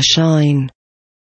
shine.